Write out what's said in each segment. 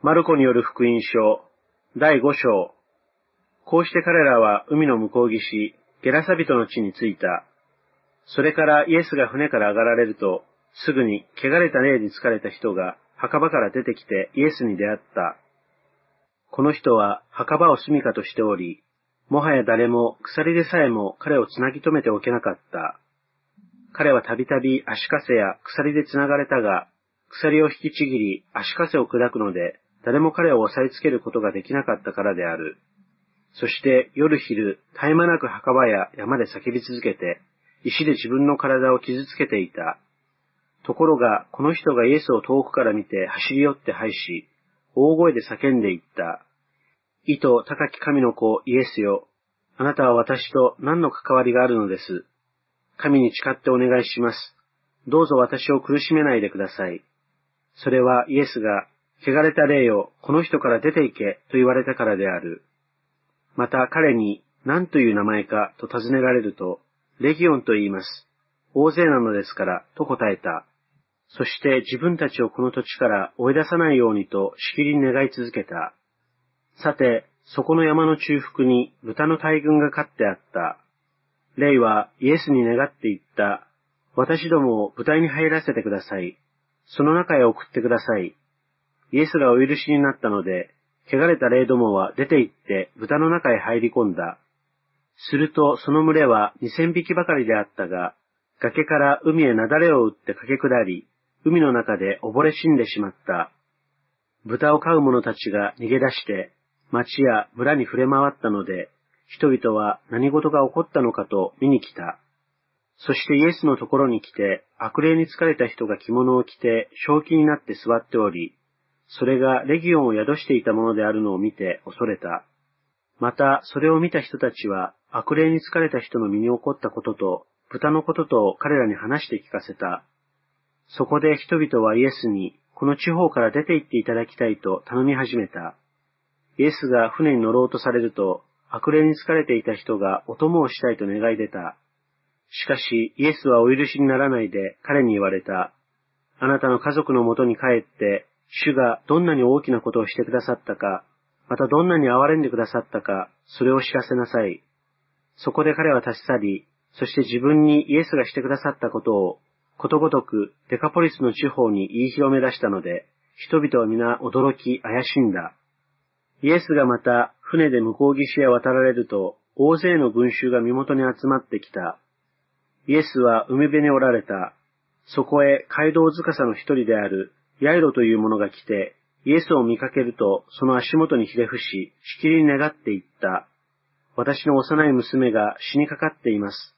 マルコによる福音書、第5章。こうして彼らは海の向こう岸、ゲラサ人の地に着いた。それからイエスが船から上がられると、すぐに汚れた霊に疲れた人が墓場から出てきてイエスに出会った。この人は墓場を住処としており、もはや誰も鎖でさえも彼をつなぎ止めておけなかった。彼はたびたび足かせや鎖でつながれたが、鎖を引きちぎり足かせを砕くので、誰も彼を押さえつけることができなかったからである。そして夜昼、絶え間なく墓場や山で叫び続けて、石で自分の体を傷つけていた。ところが、この人がイエスを遠くから見て走り寄って拝し、大声で叫んでいった。意図高き神の子イエスよ。あなたは私と何の関わりがあるのです？神に誓ってお願いします。どうぞ私を苦しめないでください。それはイエスが、汚れた霊よ、この人から出て行けと言われたからである。また彼に何という名前かと尋ねられると、レギオンと言います。大勢なのですから、と答えた。そして自分たちをこの土地から追い出さないようにとしきりに願い続けた。さて、そこの山の中腹に豚の大群が飼ってあった。レイはイエスに願って言った。私どもを豚に入らせてください。その中へ送ってください。イエスがお許しになったので、汚れた霊どもは出て行って豚の中へ入り込んだ。するとその群れは二千匹ばかりであったが、崖から海へなだれを打って駆け下り、海の中で溺れ死んでしまった。豚を飼う者たちが逃げ出して、町や村に触れ回ったので、人々は何事が起こったのかと見に来た。そしてイエスのところに来て、悪霊に疲れた人が着物を着て、正気になって座っており、それがレギオンを宿していたものであるのを見て恐れた。また、それを見た人たちは、悪霊に疲れた人の身に起こったことと、豚のことと彼らに話して聞かせた。そこで人々はイエスに、この地方から出て行っていただきたいと頼み始めた。イエスが船に乗ろうとされると、悪霊に疲れていた人がお供をしたいと願い出た。しかし、イエスはお許しにならないで彼に言われた。あなたの家族のもとに帰って、主がどんなに大きなことをしてくださったか、またどんなに憐れんでくださったか、それを知らせなさい。そこで彼は立ち去り、そして自分にイエスがしてくださったことを、ことごとくデカポリスの地方に言い広め出したので、人々は皆驚き怪しんだ。イエスがまた船で向こう岸へ渡られると、大勢の群衆が身元に集まってきた。イエスは海辺におられた。そこへ街道塚さの一人であるヤイロという者が来て、イエスを見かけると、その足元にひれ伏し、しきりに願っていった。私の幼い娘が死にかかっています。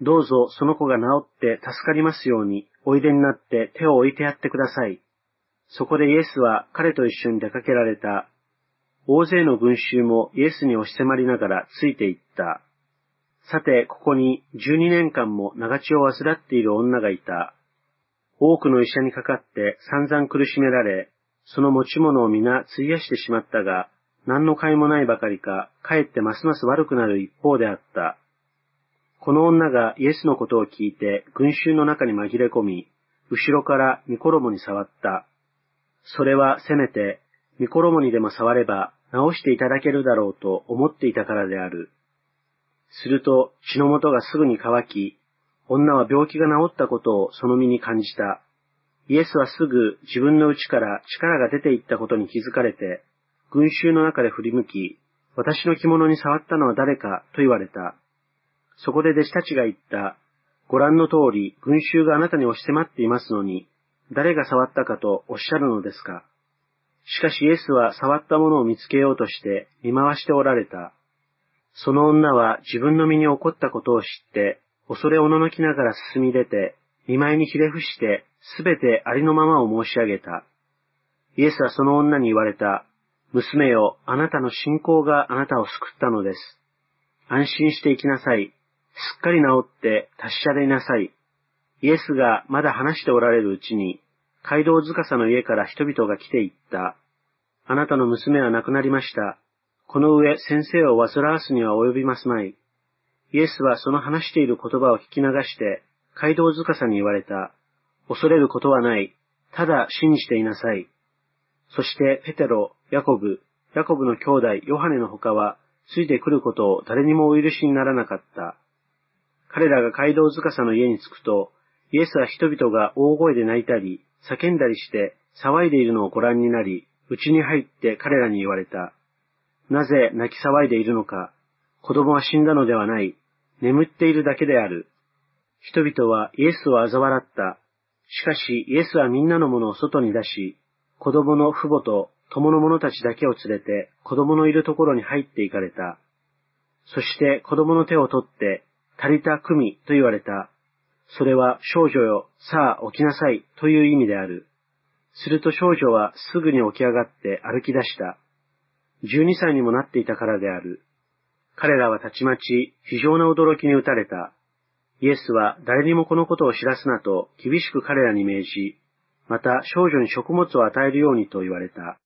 どうぞその子が治って助かりますように、おいでになって手を置いてやってください。そこでイエスは彼と一緒に出かけられた。大勢の群衆もイエスに押し迫りながらついていった。さて、ここに12年間も長血を患っている女がいた。多くの医者にかかって散々苦しめられ、その持ち物を皆費やしてしまったが、何の甲斐もないばかりか、かえってますます悪くなる一方であった。この女がイエスのことを聞いて群衆の中に紛れ込み、後ろから御衣に触った。それはせめて、御衣にでも触れば治していただけるだろうと思っていたからである。すると血の元がすぐに乾き、女は病気が治ったことをその身に感じた。イエスはすぐ自分の内から力が出ていったことに気づかれて、群衆の中で振り向き、私の着物に触ったのは誰かと言われた。そこで弟子たちが言った。ご覧の通り、群衆があなたに押し迫っていますのに、誰が触ったかとおっしゃるのですか。しかしイエスは触ったものを見つけようとして見回しておられた。その女は自分の身に起こったことを知って、恐れおののきながら進み出て、見舞いにひれ伏して、すべてありのままを申し上げた。イエスはその女に言われた。娘よ、あなたの信仰があなたを救ったのです。安心して行きなさい。すっかり治って達者でいなさい。イエスがまだ話しておられるうちに、街道塚さの家から人々が来ていった。あなたの娘は亡くなりました。この上先生を煩わすには及びますまい。イエスはその話している言葉を聞き流して、街道塚さに言われた。恐れることはない。ただ信じていなさい。そしてペテロ、ヤコブ、ヤコブの兄弟ヨハネの他は、ついてくることを誰にもお許しにならなかった。彼らが街道塚さの家に着くと、イエスは人々が大声で泣いたり、叫んだりして騒いでいるのをご覧になり、家に入って彼らに言われた。なぜ泣き騒いでいるのか。子供は死んだのではない。眠っているだけである。人々はイエスを嘲笑った。しかしイエスはみんなのものを外に出し、子供の父母と友の者たちだけを連れて子供のいるところに入って行かれた。そして子供の手を取って、足りた組と言われた。それは少女よ、さあ起きなさいという意味である。すると少女はすぐに起き上がって歩き出した。十二歳にもなっていたからである。彼らはたちまち非常な驚きに打たれた。イエスは誰にもこのことを知らすなと厳しく彼らに命じ、また少女に食物を与えるようにと言われた。